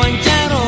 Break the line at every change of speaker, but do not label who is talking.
pancaron